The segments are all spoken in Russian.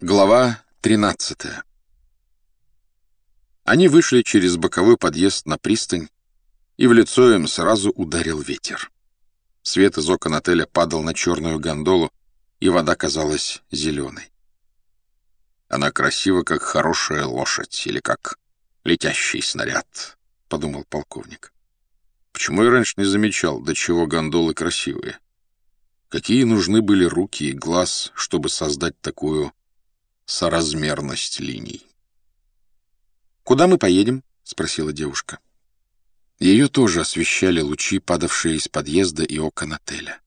Глава 13 Они вышли через боковой подъезд на пристань, и в лицо им сразу ударил ветер. Свет из окон отеля падал на черную гондолу, и вода казалась зеленой. «Она красива, как хорошая лошадь или как летящий снаряд», — подумал полковник. «Почему я раньше не замечал, до чего гондолы красивые? Какие нужны были руки и глаз, чтобы создать такую соразмерность линий?» «Куда мы поедем?» — спросила девушка. Ее тоже освещали лучи, падавшие из подъезда и окон отеля.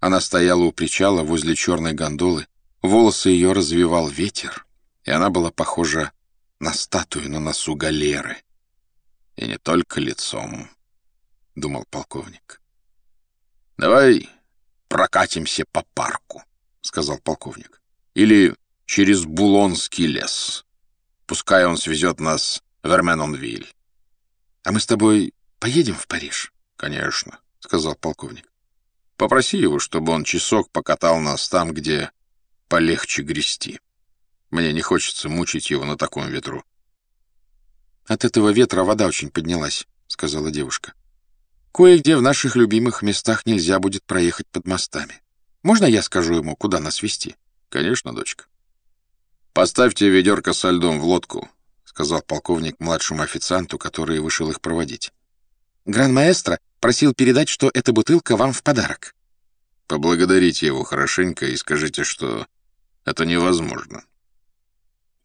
Она стояла у причала возле черной гондолы, волосы ее развивал ветер, и она была похожа на статую на носу галеры. И не только лицом, — думал полковник. «Давай прокатимся по парку», — сказал полковник. «Или через Булонский лес. Пускай он свезет нас в Эрменонвиль. «А мы с тобой поедем в Париж?» «Конечно», — сказал полковник. «Попроси его, чтобы он часок покатал нас там, где полегче грести. Мне не хочется мучить его на таком ветру». «От этого ветра вода очень поднялась», — сказала девушка. «Кое-где в наших любимых местах нельзя будет проехать под мостами. Можно я скажу ему, куда нас вести? «Конечно, дочка». «Поставьте ведерко со льдом в лодку сказал полковник младшему официанту, который вышел их проводить. «Гран-маэстро просил передать, что эта бутылка вам в подарок». «Поблагодарите его хорошенько и скажите, что это невозможно».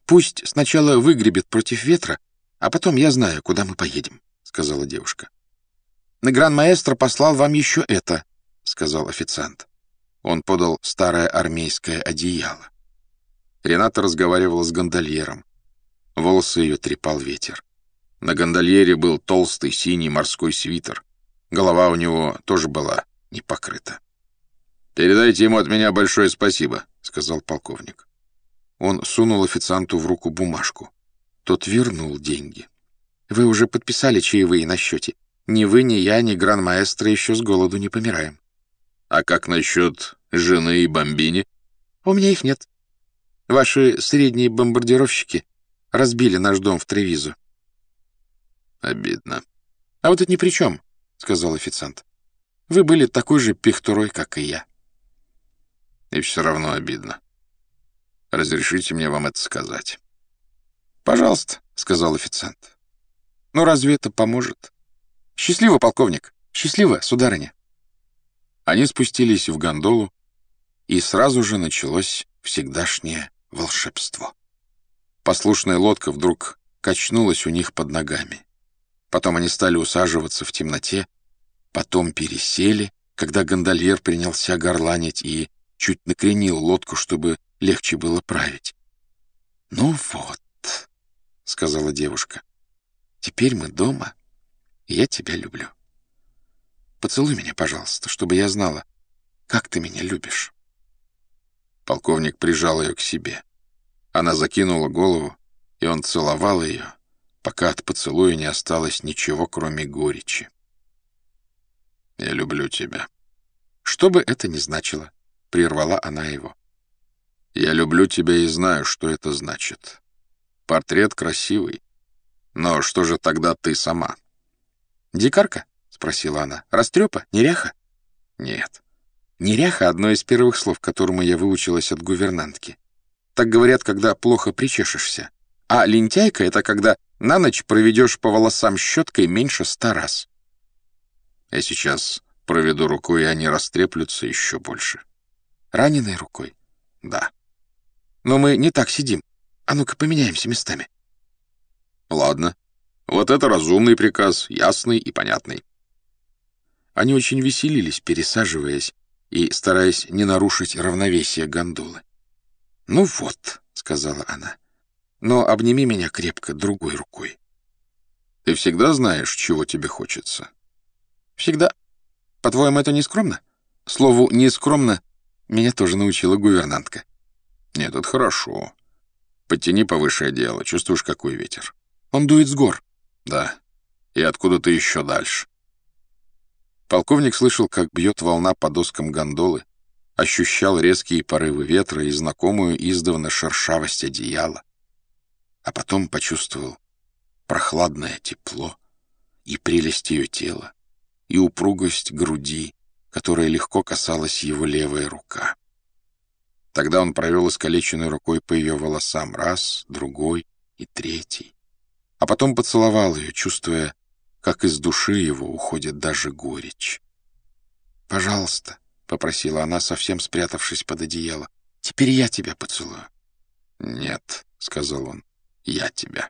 «Пусть сначала выгребет против ветра, а потом я знаю, куда мы поедем», — сказала девушка. «Гран-маэстро послал вам еще это», — сказал официант. Он подал старое армейское одеяло. Рената разговаривала с гондольером. Волосы ее трепал ветер. На гондольере был толстый синий морской свитер. Голова у него тоже была не покрыта. «Передайте ему от меня большое спасибо», — сказал полковник. Он сунул официанту в руку бумажку. Тот вернул деньги. «Вы уже подписали чаевые на счете. Ни вы, ни я, ни гран-маэстро еще с голоду не помираем». «А как насчет жены и бомбини?» «У меня их нет. Ваши средние бомбардировщики разбили наш дом в Тревизу. Обидно. А вот это ни при чем, — сказал официант. Вы были такой же пихтурой, как и я. И все равно обидно. Разрешите мне вам это сказать. Пожалуйста, — сказал официант. Ну, разве это поможет? Счастливо, полковник. Счастливо, сударыня. Они спустились в гондолу, и сразу же началось всегдашнее волшебство. Послушная лодка вдруг качнулась у них под ногами. Потом они стали усаживаться в темноте, потом пересели, когда гондольер принялся горланить и чуть накренил лодку, чтобы легче было править. «Ну вот», — сказала девушка, — «теперь мы дома, и я тебя люблю. Поцелуй меня, пожалуйста, чтобы я знала, как ты меня любишь». Полковник прижал ее к себе. Она закинула голову, и он целовал ее, пока от поцелуя не осталось ничего, кроме горечи. «Я люблю тебя». «Что бы это ни значило», — прервала она его. «Я люблю тебя и знаю, что это значит. Портрет красивый. Но что же тогда ты сама?» «Дикарка?» — спросила она. «Растрепа? Неряха?» «Нет». «Неряха» — одно из первых слов, которому я выучилась от гувернантки. Так говорят, когда плохо причешешься. А лентяйка — это когда на ночь проведешь по волосам щеткой меньше ста раз. Я сейчас проведу рукой, и они растреплются еще больше. Раненой рукой? Да. Но мы не так сидим. А ну-ка поменяемся местами. Ладно. Вот это разумный приказ, ясный и понятный. Они очень веселились, пересаживаясь и стараясь не нарушить равновесие гондолы. «Ну вот», — сказала она, — «но обними меня крепко другой рукой». «Ты всегда знаешь, чего тебе хочется?» «Всегда. По-твоему, это не скромно?» Слову «не скромно» меня тоже научила гувернантка. «Нет, это хорошо. Подтяни повыше одеяло, чувствуешь, какой ветер?» «Он дует с гор». «Да. И откуда ты еще дальше?» Полковник слышал, как бьет волна по доскам гондолы, ощущал резкие порывы ветра и знакомую издавна шершавость одеяла, а потом почувствовал прохладное тепло и прелесть ее тела, и упругость груди, которой легко касалась его левая рука. Тогда он провел искалеченной рукой по ее волосам раз, другой и третий, а потом поцеловал ее, чувствуя, как из души его уходит даже горечь. «Пожалуйста», — попросила она, совсем спрятавшись под одеяло, — «теперь я тебя поцелую». «Нет», — сказал он, — «я тебя».